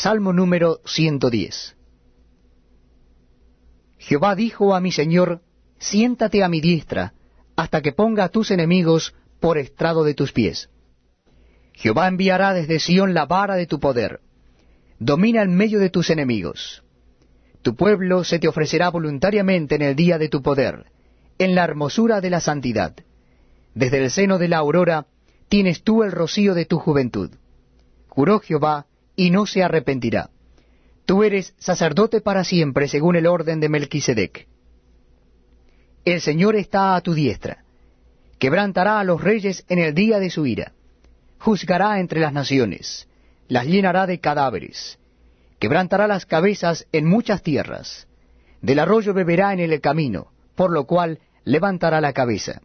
Salmo número 110. Jehová dijo a mi Señor, siéntate a mi diestra, hasta que ponga a tus enemigos por estrado de tus pies. Jehová enviará desde Sión la vara de tu poder. Domina en medio de tus enemigos. Tu pueblo se te ofrecerá voluntariamente en el día de tu poder, en la hermosura de la santidad. Desde el seno de la aurora tienes tú el rocío de tu juventud. Juró Jehová, y no se arrepentirá. Tú eres sacerdote para siempre según el orden de Melquisedec. El Señor está a tu diestra. Quebrantará a los reyes en el día de su ira. Juzgará entre las naciones. Las llenará de cadáveres. Quebrantará las cabezas en muchas tierras. Del arroyo beberá en el camino, por lo cual levantará la cabeza.